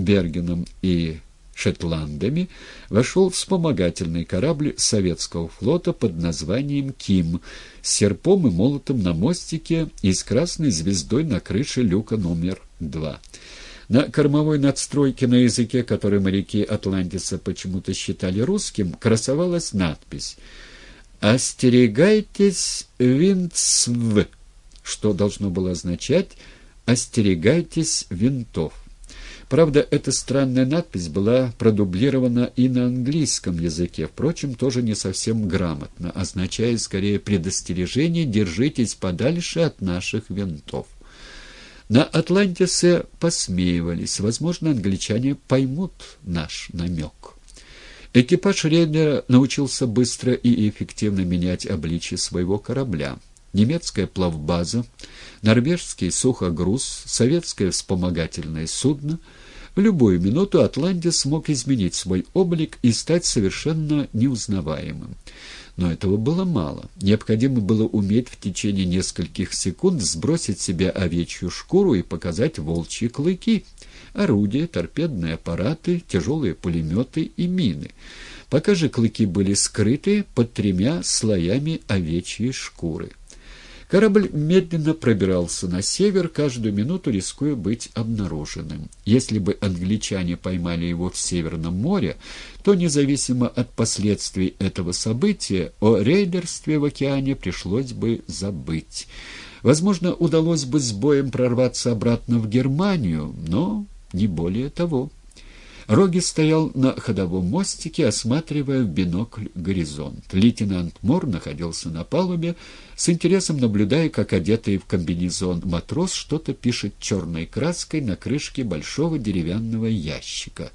Бергеном и Шетландами вошел вспомогательный корабль советского флота под названием «Ким» с серпом и молотом на мостике и с красной звездой на крыше люка номер два. На кормовой надстройке на языке, который моряки Атлантиса почему-то считали русским, красовалась надпись «Остерегайтесь винтсв», что должно было означать «Остерегайтесь винтов». Правда, эта странная надпись была продублирована и на английском языке, впрочем, тоже не совсем грамотно, означая скорее предостережение «держитесь подальше от наших винтов». На Атлантисе посмеивались, возможно, англичане поймут наш намек. Экипаж рейдера научился быстро и эффективно менять обличье своего корабля немецкая плавбаза, норвежский сухогруз, советское вспомогательное судно. В любую минуту Атлантис смог изменить свой облик и стать совершенно неузнаваемым. Но этого было мало. Необходимо было уметь в течение нескольких секунд сбросить себе овечью шкуру и показать волчьи клыки, орудия, торпедные аппараты, тяжелые пулеметы и мины. Пока же клыки были скрыты под тремя слоями овечьей шкуры. Корабль медленно пробирался на север, каждую минуту рискуя быть обнаруженным. Если бы англичане поймали его в Северном море, то, независимо от последствий этого события, о рейдерстве в океане пришлось бы забыть. Возможно, удалось бы с боем прорваться обратно в Германию, но не более того. Роги стоял на ходовом мостике, осматривая в бинокль горизонт. Лейтенант Мор находился на палубе, с интересом наблюдая, как одетый в комбинезон матрос что-то пишет черной краской на крышке большого деревянного ящика.